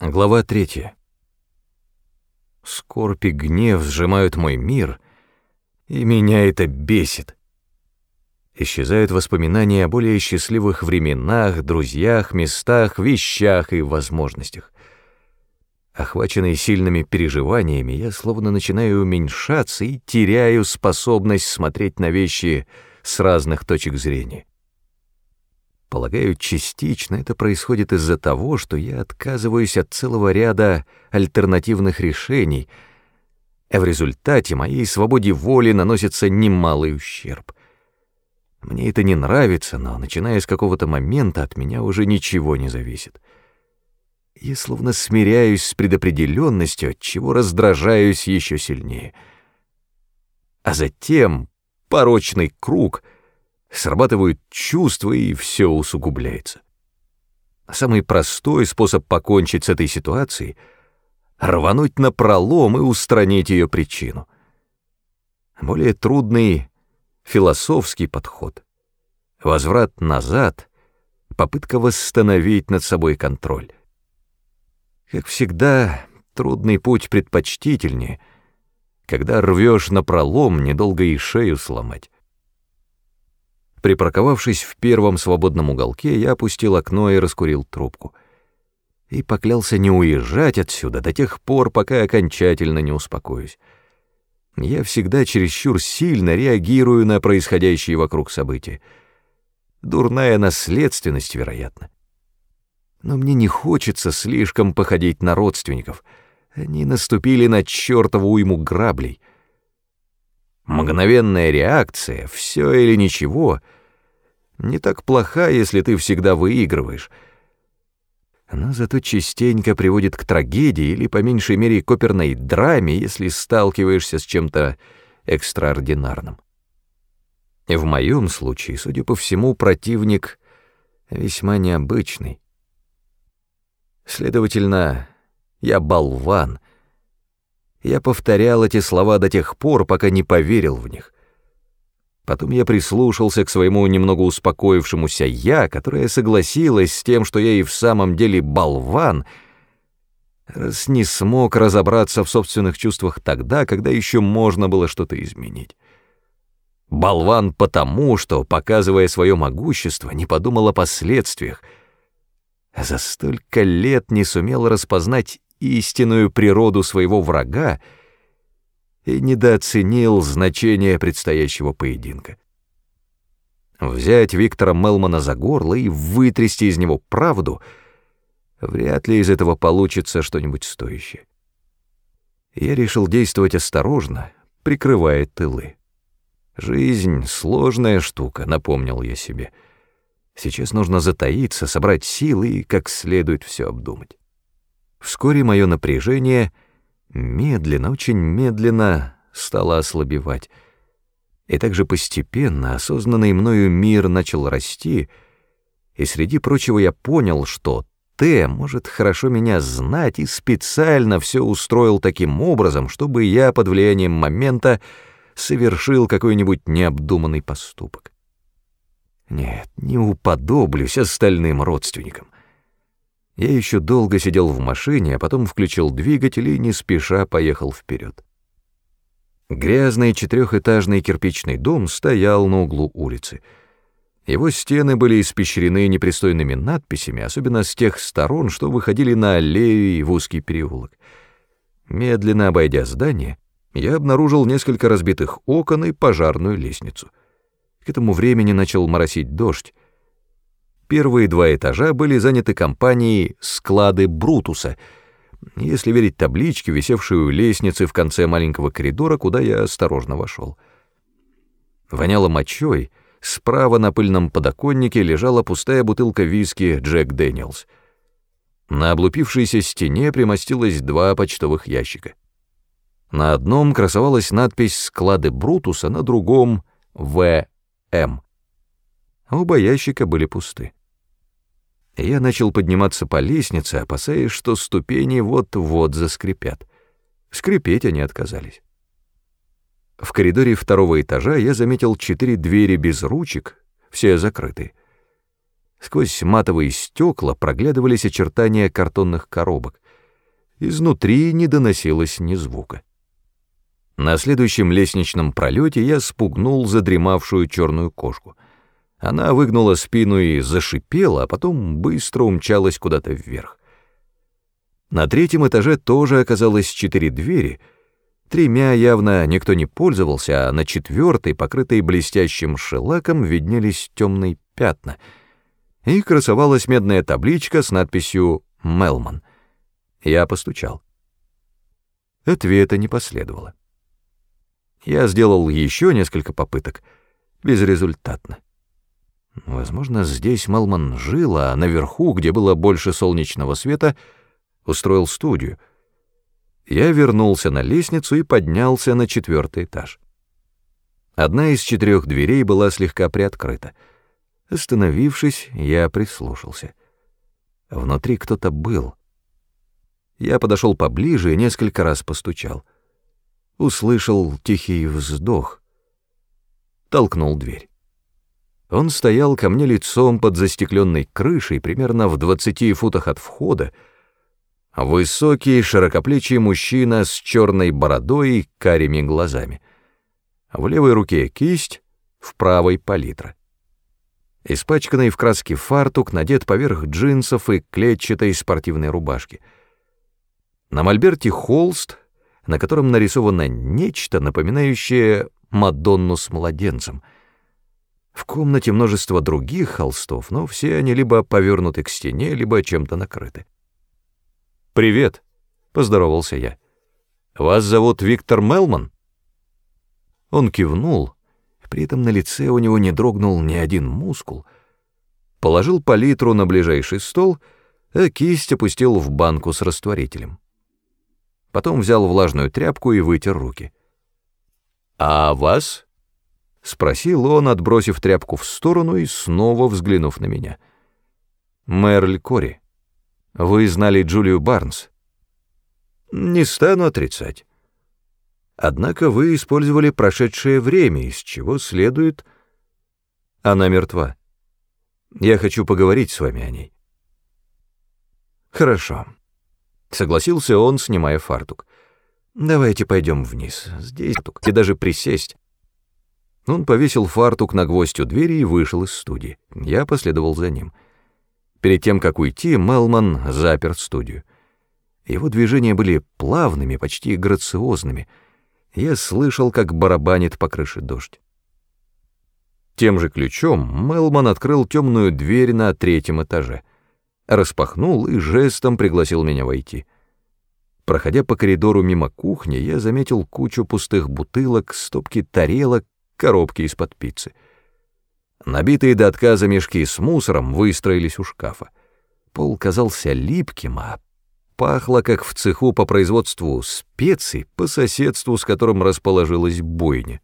Глава третья. Скорбь и гнев сжимают мой мир, и меня это бесит. Исчезают воспоминания о более счастливых временах, друзьях, местах, вещах и возможностях. Охваченный сильными переживаниями, я словно начинаю уменьшаться и теряю способность смотреть на вещи с разных точек зрения. Полагаю, частично это происходит из-за того, что я отказываюсь от целого ряда альтернативных решений, а в результате моей свободе воли наносится немалый ущерб. Мне это не нравится, но, начиная с какого-то момента, от меня уже ничего не зависит. Я словно смиряюсь с предопределенностью, от чего раздражаюсь еще сильнее. А затем порочный круг — срабатывают чувства, и все усугубляется. Самый простой способ покончить с этой ситуацией — рвануть на пролом и устранить ее причину. Более трудный философский подход. Возврат назад, попытка восстановить над собой контроль. Как всегда, трудный путь предпочтительнее, когда рвешь на пролом, недолго и шею сломать. Припарковавшись в первом свободном уголке, я опустил окно и раскурил трубку. И поклялся не уезжать отсюда до тех пор, пока окончательно не успокоюсь. Я всегда чересчур сильно реагирую на происходящие вокруг события. Дурная наследственность, вероятно. Но мне не хочется слишком походить на родственников. Они наступили на чертову уйму граблей — Мгновенная реакция, все или ничего, не так плоха, если ты всегда выигрываешь. Она зато частенько приводит к трагедии или, по меньшей мере, к оперной драме, если сталкиваешься с чем-то экстраординарным. И в моем случае, судя по всему, противник весьма необычный. Следовательно, я болван — я повторял эти слова до тех пор, пока не поверил в них. Потом я прислушался к своему немного успокоившемуся «я», которая согласилась с тем, что я и в самом деле болван, раз не смог разобраться в собственных чувствах тогда, когда еще можно было что-то изменить. Болван потому, что, показывая свое могущество, не подумал о последствиях, а за столько лет не сумел распознать истинную природу своего врага и недооценил значение предстоящего поединка. Взять Виктора Мелмана за горло и вытрясти из него правду вряд ли из этого получится что-нибудь стоящее. Я решил действовать осторожно, прикрывая тылы. Жизнь — сложная штука, напомнил я себе. Сейчас нужно затаиться, собрать силы и как следует все обдумать. Вскоре мое напряжение медленно, очень медленно стало ослабевать. И также постепенно осознанный мною мир начал расти, и среди прочего я понял, что Т может хорошо меня знать и специально все устроил таким образом, чтобы я под влиянием момента совершил какой-нибудь необдуманный поступок. Нет, не уподоблюсь остальным родственникам. Я еще долго сидел в машине, а потом включил двигатель и не спеша поехал вперед. Грязный четырехэтажный кирпичный дом стоял на углу улицы. Его стены были испещрены непристойными надписями, особенно с тех сторон, что выходили на аллею и в узкий переулок. Медленно обойдя здание, я обнаружил несколько разбитых окон и пожарную лестницу. К этому времени начал моросить дождь. Первые два этажа были заняты компанией «Склады Брутуса», если верить табличке, висевшей у лестницы в конце маленького коридора, куда я осторожно вошел. Воняло мочой, справа на пыльном подоконнике лежала пустая бутылка виски «Джек Дэниелс». На облупившейся стене примостилось два почтовых ящика. На одном красовалась надпись «Склады Брутуса», на другом — «В.М». Оба ящика были пусты. Я начал подниматься по лестнице, опасаясь, что ступени вот-вот заскрипят. Скрипеть они отказались. В коридоре второго этажа я заметил четыре двери без ручек, все закрыты. Сквозь матовые стекла проглядывались очертания картонных коробок — Изнутри не доносилось ни звука. На следующем лестничном пролете я спугнул задремавшую черную кошку. Она выгнула спину и зашипела, а потом быстро умчалась куда-то вверх. На третьем этаже тоже оказалось четыре двери. Тремя явно никто не пользовался, а на четвертой, покрытой блестящим шелаком, виднелись темные пятна. И красовалась медная табличка с надписью «Мелман». Я постучал. Ответа не последовало. Я сделал еще несколько попыток, безрезультатно. Возможно, здесь Мелман жил, а наверху, где было больше солнечного света, устроил студию. Я вернулся на лестницу и поднялся на четвертый этаж. Одна из четырех дверей была слегка приоткрыта. Остановившись, я прислушался. Внутри кто-то был. Я подошел поближе и несколько раз постучал — услышал тихий вздох. Толкнул дверь. Он стоял ко мне лицом под застекленной крышей, примерно в двадцати футах от входа. Высокий, широкоплечий мужчина с черной бородой и карими глазами. В левой руке кисть, в правой палитра. Испачканный в краске фартук надет поверх джинсов и клетчатой спортивной рубашки. На мольберте холст — на котором нарисовано нечто, напоминающее Мадонну с младенцем. В комнате множество других холстов, но все они либо повернуты к стене, либо чем-то накрыты. «Привет», — поздоровался я. «Вас зовут Виктор Мелман?» Он кивнул, при этом на лице у него не дрогнул ни один мускул, положил палитру на ближайший стол, а кисть опустил в банку с растворителем потом взял влажную тряпку и вытер руки. «А вас?» — спросил он, отбросив тряпку в сторону и снова взглянув на меня. «Мерль Кори, вы знали Джулию Барнс?» «Не стану отрицать. Однако вы использовали прошедшее время, из чего следует...» «Она мертва. Я хочу поговорить с вами о ней». «Хорошо». Согласился он, снимая фартук. «Давайте пойдем вниз. Здесь и даже присесть». Он повесил фартук на гвоздь у двери и вышел из студии. Я последовал за ним. Перед тем, как уйти, Мелман запер студию. Его движения были плавными, почти грациозными. Я слышал, как барабанит по крыше дождь. Тем же ключом Мелман открыл темную дверь на третьем этаже распахнул и жестом пригласил меня войти. Проходя по коридору мимо кухни, я заметил кучу пустых бутылок, стопки тарелок, коробки из-под пиццы. Набитые до отказа мешки с мусором выстроились у шкафа. Пол казался липким, а пахло, как в цеху по производству специй, по соседству с которым расположилась бойня.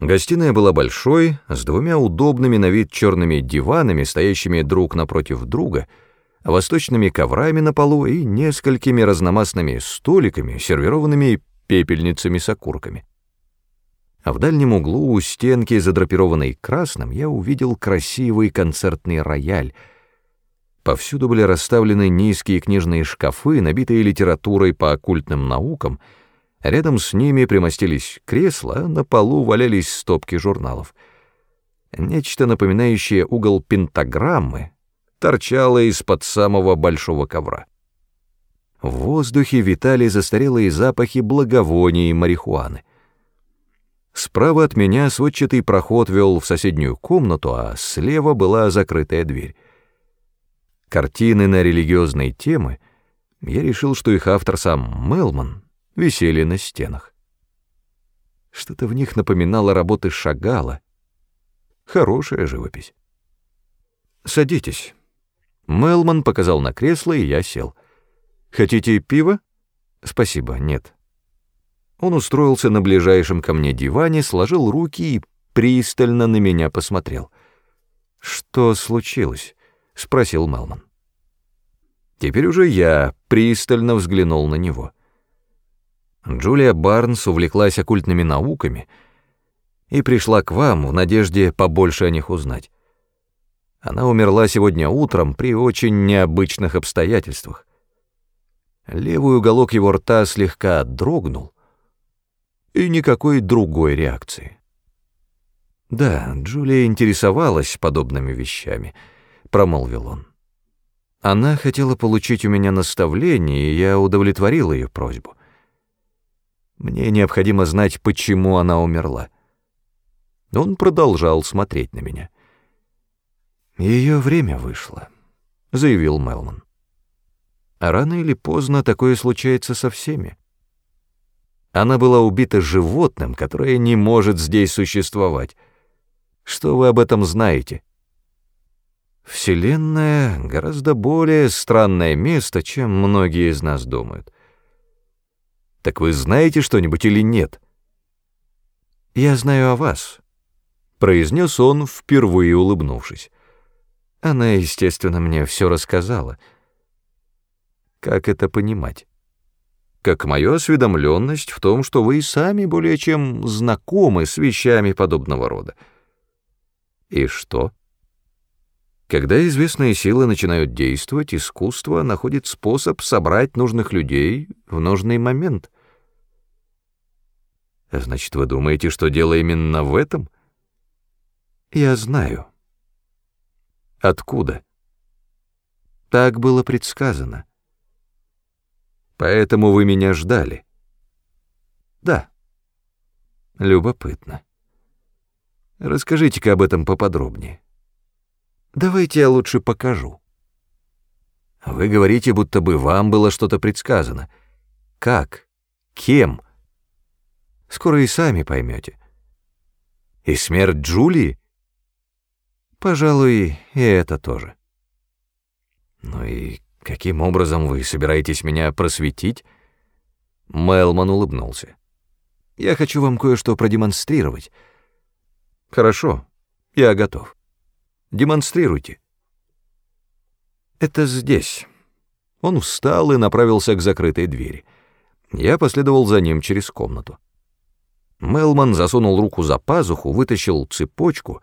Гостиная была большой, с двумя удобными на вид черными диванами, стоящими друг напротив друга, восточными коврами на полу и несколькими разномастными столиками, сервированными пепельницами с окурками. А в дальнем углу у стенки, задрапированной красным, я увидел красивый концертный рояль. Повсюду были расставлены низкие книжные шкафы, набитые литературой по оккультным наукам — Рядом с ними примостились кресла, а на полу валялись стопки журналов. Нечто напоминающее угол пентаграммы торчало из-под самого большого ковра. В воздухе витали застарелые запахи благовоний и марихуаны. Справа от меня сводчатый проход вел в соседнюю комнату, а слева была закрытая дверь. Картины на религиозные темы, я решил, что их автор сам Мелман — висели на стенах. Что-то в них напоминало работы Шагала. Хорошая живопись. «Садитесь». Мелман показал на кресло, и я сел. «Хотите пиво?» «Спасибо, нет». Он устроился на ближайшем ко мне диване, сложил руки и пристально на меня посмотрел. «Что случилось?» — спросил Мелман. Теперь уже я пристально взглянул на него. Джулия Барнс увлеклась оккультными науками и пришла к вам в надежде побольше о них узнать. Она умерла сегодня утром при очень необычных обстоятельствах. Левый уголок его рта слегка дрогнул, и никакой другой реакции. «Да, Джулия интересовалась подобными вещами», — промолвил он. «Она хотела получить у меня наставление, и я удовлетворил ее просьбу. Мне необходимо знать, почему она умерла». Он продолжал смотреть на меня. «Ее время вышло», — заявил Мелман. А рано или поздно такое случается со всеми. Она была убита животным, которое не может здесь существовать. Что вы об этом знаете? Вселенная — гораздо более странное место, чем многие из нас думают. Так вы знаете что-нибудь или нет? Я знаю о вас, — произнес он, впервые улыбнувшись. Она, естественно, мне все рассказала — как это понимать? Как мою осведомленность в том, что вы и сами более чем знакомы с вещами подобного рода. И что? Когда известные силы начинают действовать, искусство находит способ собрать нужных людей в нужный момент. Значит, вы думаете, что дело именно в этом? Я знаю. Откуда? Так было предсказано. Поэтому вы меня ждали. Да. Любопытно. Расскажите-ка об этом поподробнее. Давайте я лучше покажу. Вы говорите, будто бы вам было что-то предсказано. Как? Кем? Скоро и сами поймете. И смерть Джулии? Пожалуй, и это тоже. Ну и «Каким образом вы собираетесь меня просветить?» Мэлман улыбнулся. «Я хочу вам кое-что продемонстрировать». «Хорошо, я готов. Демонстрируйте». «Это здесь». Он встал и направился к закрытой двери. Я последовал за ним через комнату. Мелман засунул руку за пазуху, вытащил цепочку,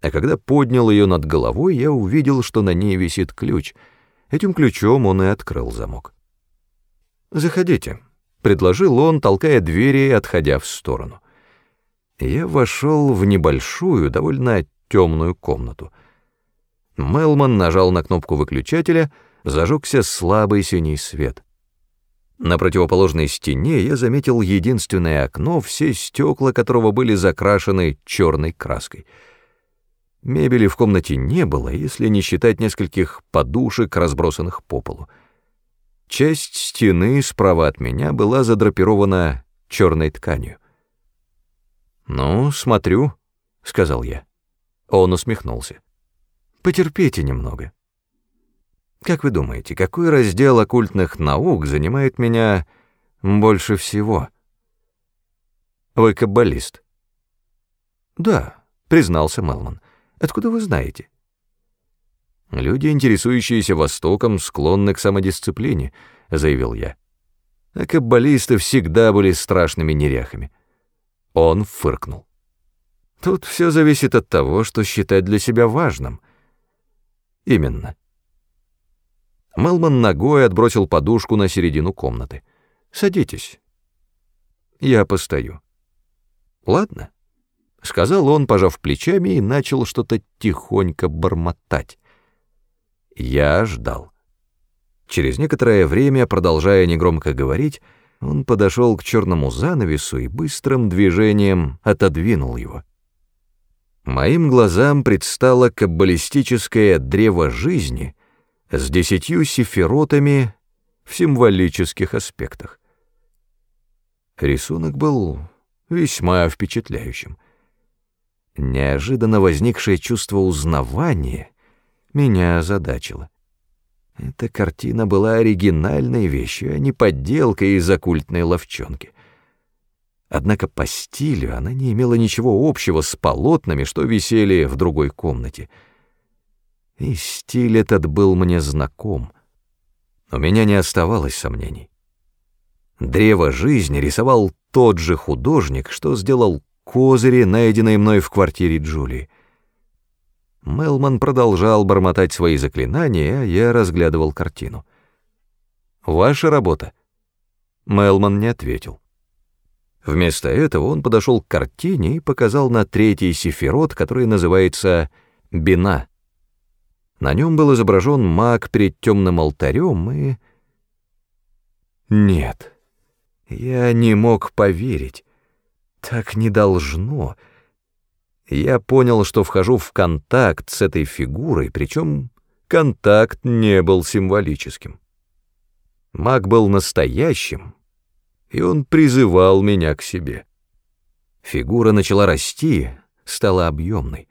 а когда поднял ее над головой, я увидел, что на ней висит ключ — Этим ключом он и открыл замок. «Заходите», — предложил он, толкая двери и отходя в сторону. Я вошел в небольшую, довольно темную комнату. Мелман нажал на кнопку выключателя, зажегся слабый синий свет. На противоположной стене я заметил единственное окно, все стекла которого были закрашены черной краской — Мебели в комнате не было, если не считать нескольких подушек, разбросанных по полу. Часть стены справа от меня была задрапирована черной тканью. «Ну, смотрю», — сказал я. Он усмехнулся. «Потерпите немного. Как вы думаете, какой раздел оккультных наук занимает меня больше всего?» «Вы каббалист?» «Да», — признался Мелман. Откуда вы знаете? Люди, интересующиеся Востоком, склонны к самодисциплине, заявил я. А каббалисты всегда были страшными неряхами. Он фыркнул. Тут все зависит от того, что считать для себя важным. Именно. Мелман ногой отбросил подушку на середину комнаты. «Садитесь. Я постою». «Ладно». — сказал он, пожав плечами, и начал что-то тихонько бормотать. Я ждал. Через некоторое время, продолжая негромко говорить, он подошел к черному занавесу и быстрым движением отодвинул его. Моим глазам предстало каббалистическое древо жизни с десятью сифиротами в символических аспектах. Рисунок был весьма впечатляющим — Неожиданно возникшее чувство узнавания меня озадачило. Эта картина была оригинальной вещью, а не подделкой из оккультной ловчонки. Однако по стилю она не имела ничего общего с полотнами, что висели в другой комнате. И стиль этот был мне знаком. У меня не оставалось сомнений. Древо жизни рисовал тот же художник, что сделал козыри, найденные мной в квартире Джулии. Мелман продолжал бормотать свои заклинания, а я разглядывал картину. Ваша работа?» Мелман не ответил. Вместо этого он подошел к картине и показал на третий сифирот, который называется «Бина». На нем был изображен маг перед темным алтарем и... Нет, я не мог поверить. Так не должно. Я понял, что вхожу в контакт с этой фигурой, причем контакт не был символическим. Маг был настоящим, и он призывал меня к себе. Фигура начала расти, стала объемной.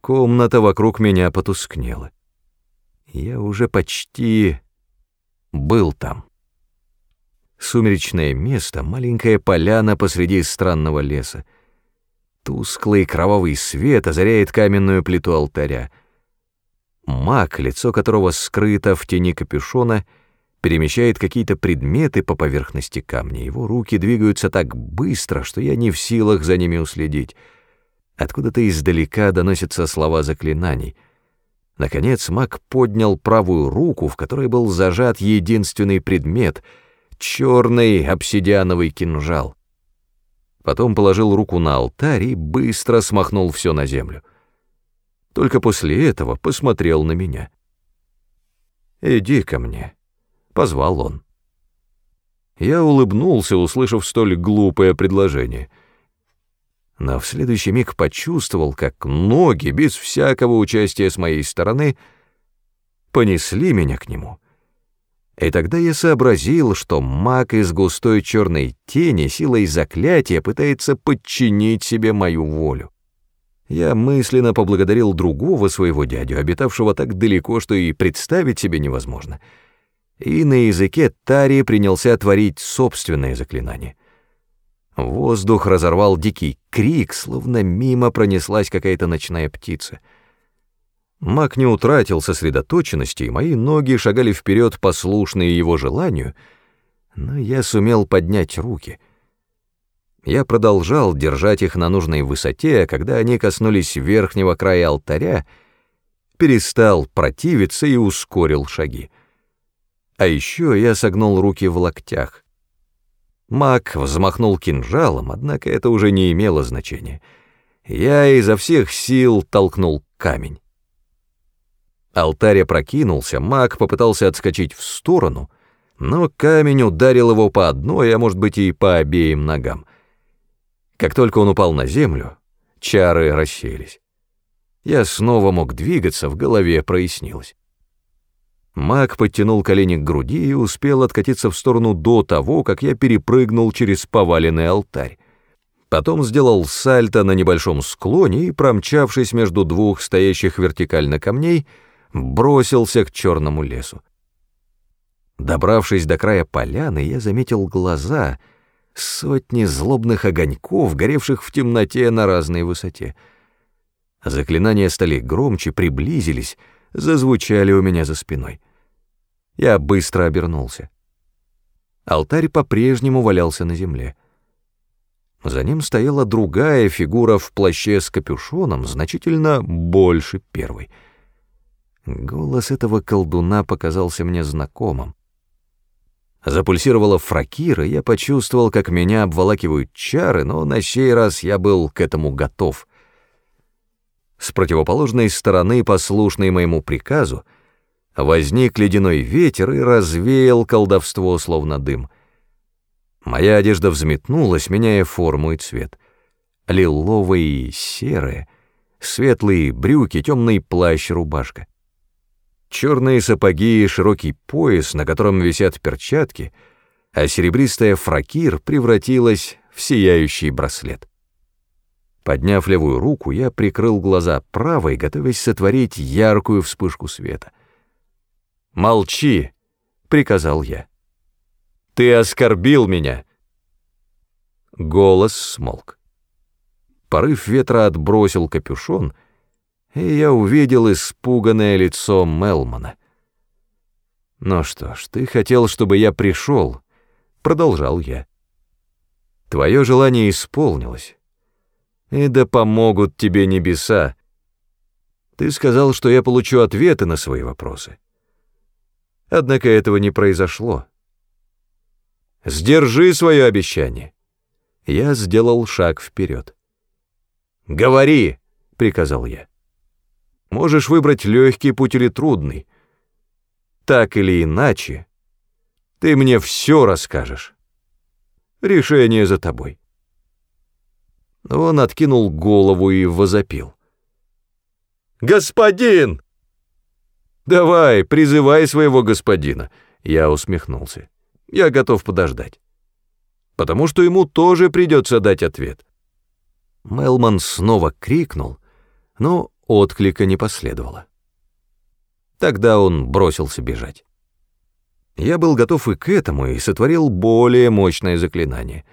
Комната вокруг меня потускнела. Я уже почти был там. Сумеречное место, маленькая поляна посреди странного леса. Тусклый кровавый свет озаряет каменную плиту алтаря. Маг, лицо которого скрыто в тени капюшона, перемещает какие-то предметы по поверхности камня. Его руки двигаются так быстро, что я не в силах за ними уследить. Откуда-то издалека доносятся слова заклинаний. Наконец маг поднял правую руку, в которой был зажат единственный предмет — черный обсидиановый кинжал. Потом положил руку на алтарь и быстро смахнул все на землю. Только после этого посмотрел на меня. «Иди ко мне», — позвал он. Я улыбнулся, услышав столь глупое предложение — но в следующий миг почувствовал, как ноги, без всякого участия с моей стороны, понесли меня к нему. И тогда я сообразил, что маг из густой черной тени силой заклятия пытается подчинить себе мою волю. Я мысленно поблагодарил другого своего дядю, обитавшего так далеко, что и представить себе невозможно. И на языке Тари принялся творить собственное заклинание — Воздух разорвал дикий крик, словно мимо пронеслась какая-то ночная птица. Маг не утратил сосредоточенности, и мои ноги шагали вперед, послушные его желанию, но я сумел поднять руки. Я продолжал держать их на нужной высоте, а когда они коснулись верхнего края алтаря, перестал противиться и ускорил шаги. А еще я согнул руки в локтях — Маг взмахнул кинжалом, однако это уже не имело значения. Я изо всех сил толкнул камень. Алтарь опрокинулся, маг попытался отскочить в сторону, но камень ударил его по одной, а может быть и по обеим ногам. Как только он упал на землю, чары рассеялись. Я снова мог двигаться, в голове прояснилось. Маг подтянул колени к груди и успел откатиться в сторону до того, как я перепрыгнул через поваленный алтарь. Потом сделал сальто на небольшом склоне и, промчавшись между двух стоящих вертикально камней, бросился к черному лесу. Добравшись до края поляны, я заметил глаза, сотни злобных огоньков, горевших в темноте на разной высоте. Заклинания стали громче, приблизились, зазвучали у меня за спиной. Я быстро обернулся. Алтарь по-прежнему валялся на земле. За ним стояла другая фигура в плаще с капюшоном, значительно больше первой. Голос этого колдуна показался мне знакомым. Запульсировала фракира, я почувствовал, как меня обволакивают чары, но на сей раз я был к этому готов. С противоположной стороны, послушной моему приказу, возник ледяной ветер и развеял колдовство, словно дым. Моя одежда взметнулась, меняя форму и цвет. Лиловые и серые, светлые брюки, темный плащ, рубашка. Черные сапоги и широкий пояс, на котором висят перчатки, а серебристая фракир превратилась в сияющий браслет. Подняв левую руку, я прикрыл глаза правой, готовясь сотворить яркую вспышку света. «Молчи!» — приказал я. «Ты оскорбил меня!» Голос смолк. Порыв ветра отбросил капюшон, и я увидел испуганное лицо Мелмана. «Ну что ж, ты хотел, чтобы я пришел», — продолжал я. «Твое желание исполнилось, и да помогут тебе небеса. Ты сказал, что я получу ответы на свои вопросы. Однако этого не произошло. «Сдержи свое обещание!» Я сделал шаг вперед. «Говори!» — приказал я. «Можешь выбрать легкий путь или трудный. Так или иначе, ты мне все расскажешь. Решение за тобой». Он откинул голову и возопил. «Господин!» «Давай, призывай своего господина», — я усмехнулся. «Я готов подождать» потому что ему тоже придется дать ответ. Мелман снова крикнул, но отклика не последовало. Тогда он бросился бежать. Я был готов и к этому и сотворил более мощное заклинание.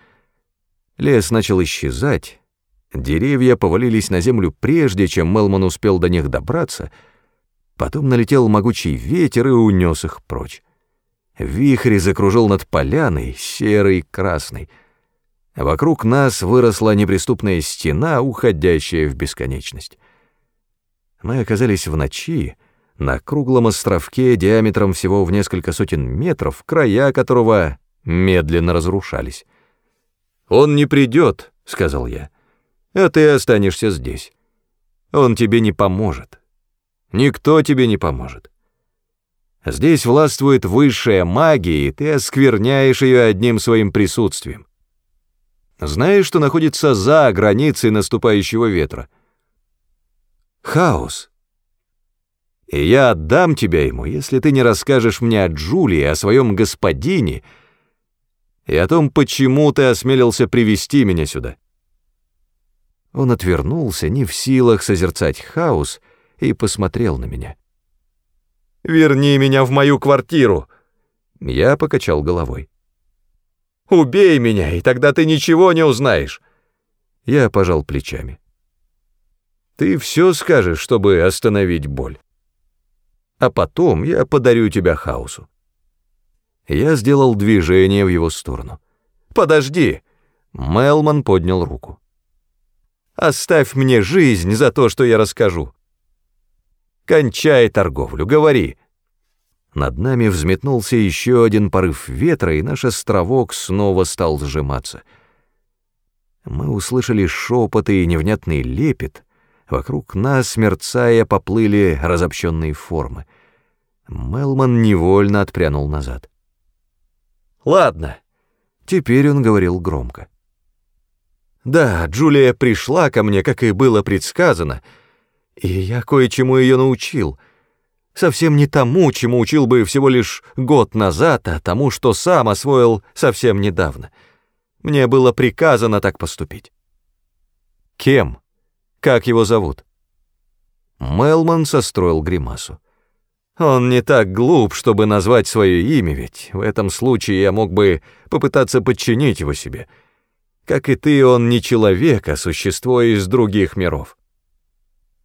Лес начал исчезать, деревья повалились на землю прежде, чем Мелман успел до них добраться, потом налетел могучий ветер и унес их прочь. Вихрь закружил над поляной, серый, красный. Вокруг нас выросла неприступная стена, уходящая в бесконечность. Мы оказались в ночи, на круглом островке диаметром всего в несколько сотен метров, края которого медленно разрушались. «Он не придет», — сказал я, — «а ты останешься здесь. Он тебе не поможет. Никто тебе не поможет. Здесь властвует высшая магия, и ты оскверняешь ее одним своим присутствием. Знаешь, что находится за границей наступающего ветра? Хаос. И я отдам тебя ему, если ты не расскажешь мне о Джулии, о своем господине и о том, почему ты осмелился привести меня сюда. Он отвернулся, не в силах созерцать хаос, и посмотрел на меня. Верни меня в мою квартиру!» Я покачал головой. «Убей меня, и тогда ты ничего не узнаешь!» Я пожал плечами. «Ты все скажешь, чтобы остановить боль. А потом я подарю тебя хаосу». Я сделал движение в его сторону. «Подожди!» Мелман поднял руку. «Оставь мне жизнь за то, что я расскажу. Кончай торговлю, говори. Над нами взметнулся еще один порыв ветра, и наш островок снова стал сжиматься. Мы услышали шепоты и невнятный лепет. Вокруг нас, мерцая, поплыли разобщенные формы. Мелман невольно отпрянул назад. «Ладно», — теперь он говорил громко. «Да, Джулия пришла ко мне, как и было предсказано», — и я кое-чему ее научил. Совсем не тому, чему учил бы всего лишь год назад, а тому, что сам освоил совсем недавно. Мне было приказано так поступить. Кем? Как его зовут? Мелман состроил гримасу. Он не так глуп, чтобы назвать свое имя, ведь в этом случае я мог бы попытаться подчинить его себе. Как и ты, он не человек, а существо из других миров.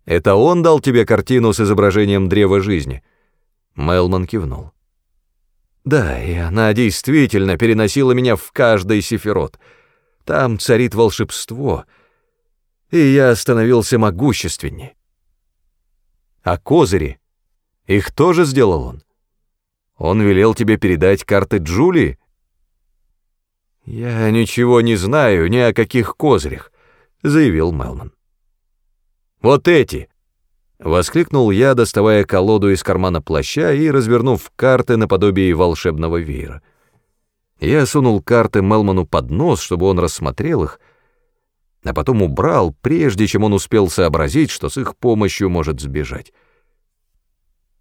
Это он дал тебе картину с изображением древа жизни?» Мелман кивнул. «Да, и она действительно переносила меня в каждый сефирот. Там царит волшебство, и я становился могущественнее. А козыри? Их тоже сделал он? Он велел тебе передать карты Джулии?» «Я ничего не знаю ни о каких козырях», — заявил Мелман. Вот эти!» Воскликнул я, доставая колоду из кармана плаща и развернув карты наподобие волшебного веера. Я сунул карты Мелману под нос, чтобы он рассмотрел их, а потом убрал, прежде чем он успел сообразить, что с их помощью может сбежать.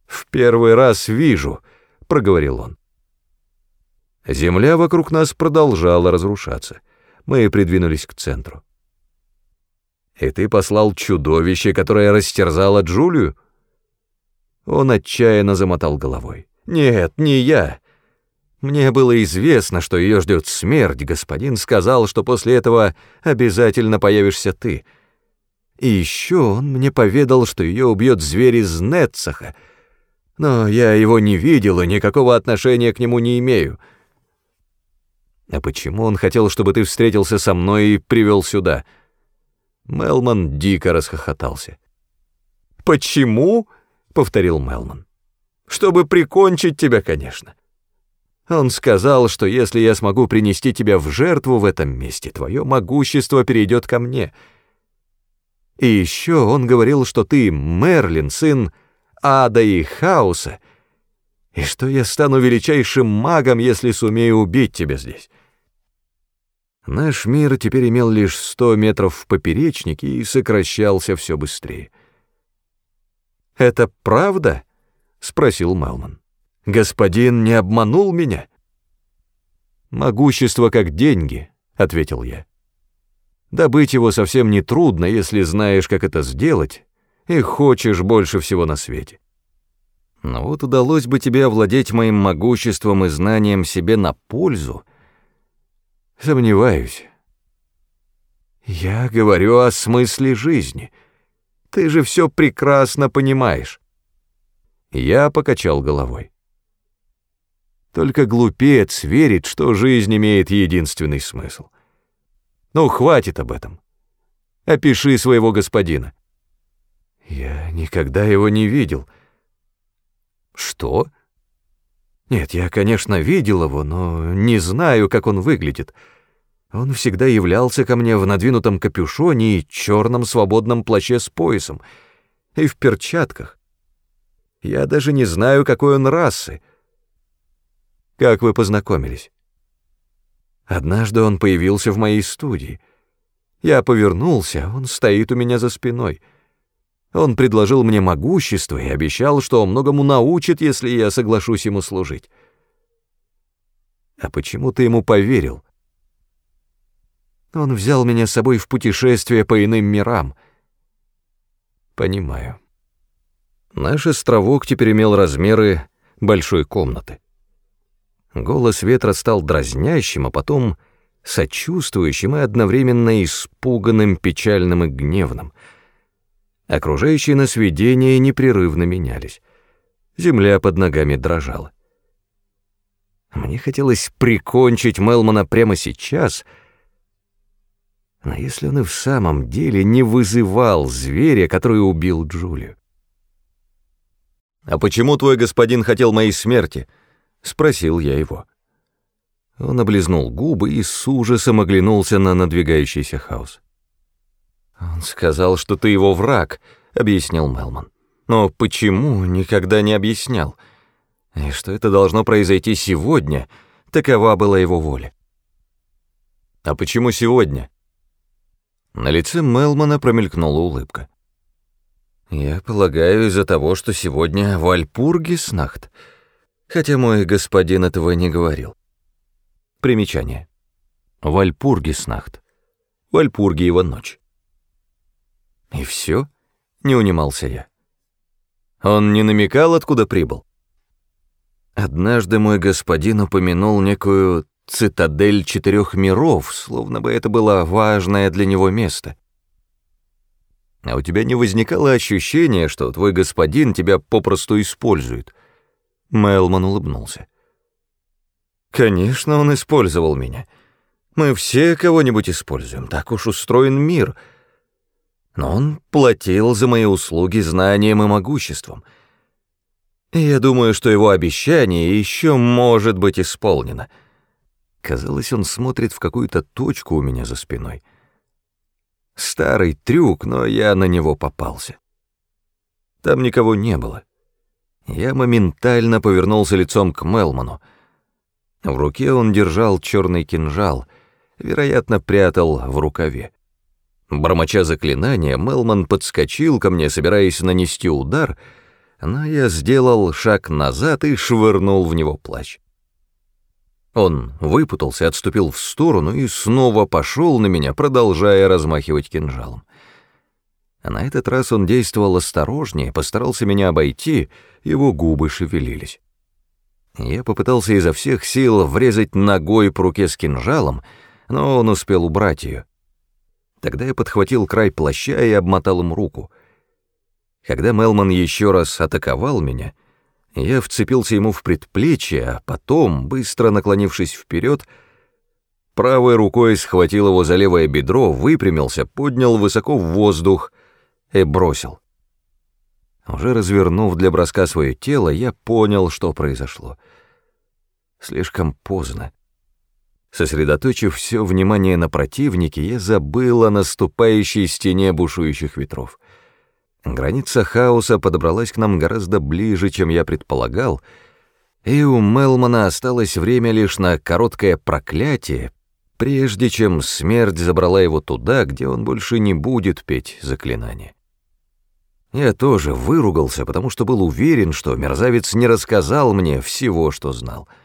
«В первый раз вижу», — проговорил он. Земля вокруг нас продолжала разрушаться. Мы придвинулись к центру. И ты послал чудовище, которое растерзало Джулию?» Он отчаянно замотал головой. «Нет, не я. Мне было известно, что ее ждет смерть. Господин сказал, что после этого обязательно появишься ты. И еще он мне поведал, что ее убьет зверь из Нетцаха. Но я его не видел и никакого отношения к нему не имею. А почему он хотел, чтобы ты встретился со мной и привел сюда?» Мелман дико расхохотался. «Почему?» — повторил Мелман. Чтобы прикончить тебя, конечно. Он сказал, что если я смогу принести тебя в жертву в этом месте, твое могущество перейдет ко мне. И еще он говорил, что ты Мерлин, сын ада и хаоса, и что я стану величайшим магом, если сумею убить тебя здесь. Наш мир теперь имел лишь сто метров в поперечнике и сокращался все быстрее. «Это правда?» — спросил Мелман. «Господин не обманул меня?» «Могущество как деньги», — ответил я. «Добыть его совсем не трудно, если знаешь, как это сделать, и хочешь больше всего на свете. Но вот удалось бы тебе овладеть моим могуществом и знанием себе на пользу, сомневаюсь. Я говорю о смысле жизни. Ты же все прекрасно понимаешь. Я покачал головой. Только глупец верит, что жизнь имеет единственный смысл. Ну, хватит об этом. Опиши своего господина. Я никогда его не видел. Что? Нет, я, конечно, видел его, но не знаю, как он выглядит. Он всегда являлся ко мне в надвинутом капюшоне и черном свободном плаще с поясом, и в перчатках. Я даже не знаю, какой он расы. Как вы познакомились? Однажды он появился в моей студии. Я повернулся, он стоит у меня за спиной. Он предложил мне могущество и обещал, что многому научит, если я соглашусь ему служить. А почему ты ему поверил? Он взял меня с собой в путешествие по иным мирам. Понимаю. Наш островок теперь имел размеры большой комнаты. Голос ветра стал дразнящим, а потом сочувствующим и одновременно испуганным, печальным и гневным. Окружающие нас видения непрерывно менялись. Земля под ногами дрожала. Мне хотелось прикончить Мелмана прямо сейчас, но если он и в самом деле не вызывал зверя, который убил Джулию. «А почему твой господин хотел моей смерти?» — спросил я его. Он облизнул губы и с ужасом оглянулся на надвигающийся хаос. «Он сказал, что ты его враг», — объяснил Мелман. «Но почему, никогда не объяснял. И что это должно произойти сегодня, такова была его воля». «А почему сегодня?» На лице Мелмана промелькнула улыбка. Я полагаю, из-за того, что сегодня Вальпургиснахт, хотя мой господин этого не говорил. Примечание. Вальпургиснахт. Вальпургиева ночь. И все? Не унимался я. Он не намекал, откуда прибыл? Однажды мой господин упомянул некую цитадель четырех миров, словно бы это было важное для него место. А у тебя не возникало ощущения, что твой господин тебя попросту использует?» Мэлман улыбнулся. «Конечно, он использовал меня. Мы все кого-нибудь используем, так уж устроен мир. Но он платил за мои услуги знанием и могуществом. И я думаю, что его обещание еще может быть исполнено». Казалось, он смотрит в какую-то точку у меня за спиной — Старый трюк, но я на него попался. Там никого не было. Я моментально повернулся лицом к Мелману. В руке он держал черный кинжал, вероятно, прятал в рукаве. Бормоча заклинания, Мелман подскочил ко мне, собираясь нанести удар, но я сделал шаг назад и швырнул в него плащ. Он выпутался, отступил в сторону и снова пошел на меня, продолжая размахивать кинжалом. А на этот раз он действовал осторожнее, постарался меня обойти, его губы шевелились. Я попытался изо всех сил врезать ногой по руке с кинжалом, но он успел убрать ее. Тогда я подхватил край плаща и обмотал им руку. Когда Мелман еще раз атаковал меня — я вцепился ему в предплечье, а потом, быстро наклонившись вперед, правой рукой схватил его за левое бедро, выпрямился, поднял высоко в воздух и бросил. Уже развернув для броска свое тело, я понял, что произошло. Слишком поздно. Сосредоточив все внимание на противнике, я забыл о наступающей стене бушующих ветров. Граница хаоса подобралась к нам гораздо ближе, чем я предполагал, и у Мелмана осталось время лишь на короткое проклятие, прежде чем смерть забрала его туда, где он больше не будет петь заклинание. Я тоже выругался, потому что был уверен, что мерзавец не рассказал мне всего, что знал —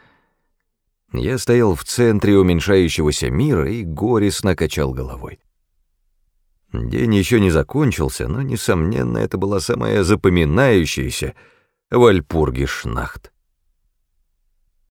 я стоял в центре уменьшающегося мира и горестно качал головой. День еще не закончился, но, несомненно, это была самая запоминающаяся Вальпургишнахт.